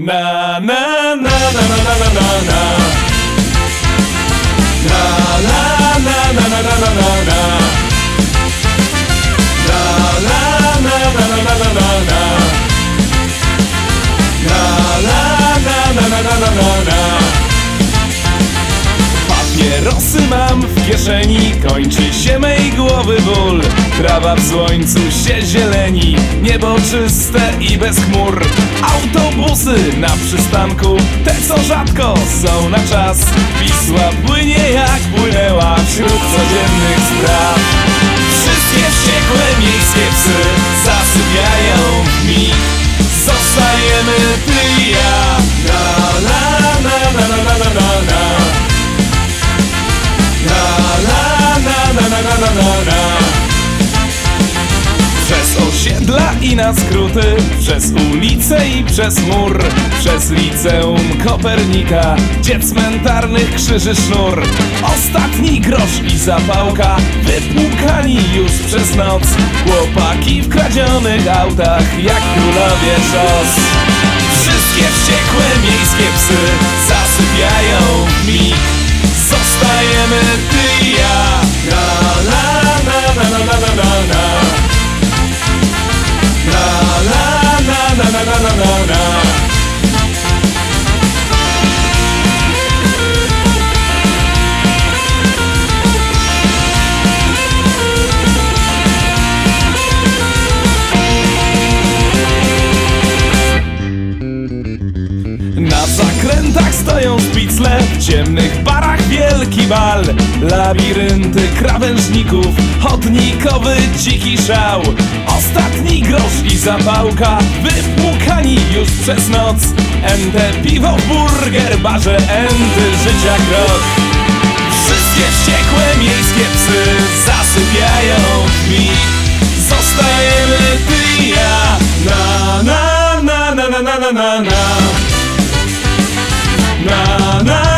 Na na na na na na na na na Na na na na na na na na na Na na na na na na na na Na na na na na na na na Papierosy mam w kieszeni, kończy się mej głowy ból. Trawa w słońcu się zieleni, niebo czyste i bez chmur. Autobusy na przystanku, te co rzadko są na czas. Wisła płynie jak płynęła wśród codziennych spraw. Wszystkie wściekłe miejskie psy zasypiają w mig Zostajemy ty i ja Przez osiedla i na skróty Przez ulice i przez mur Przez liceum Kopernika Gdzie cmentarnych krzyży sznur. Ostatni grosz i zapałka Wypłukani już przez noc. Chłopaki w kradzionych autach Jak królowie szos stoją szpicle W ciemnych barach wielki bal. Labirynty krawężników Chodnikowy dziki szał. Ostatni grosz i zapałka Wypłukani już przez noc. Ente piwo w burger barze Enty życia krok. Wszystkie wściekłe miejskie psy Zasypiają w mi Zostajemy ty i ja. Na na na na na na na na. Mama.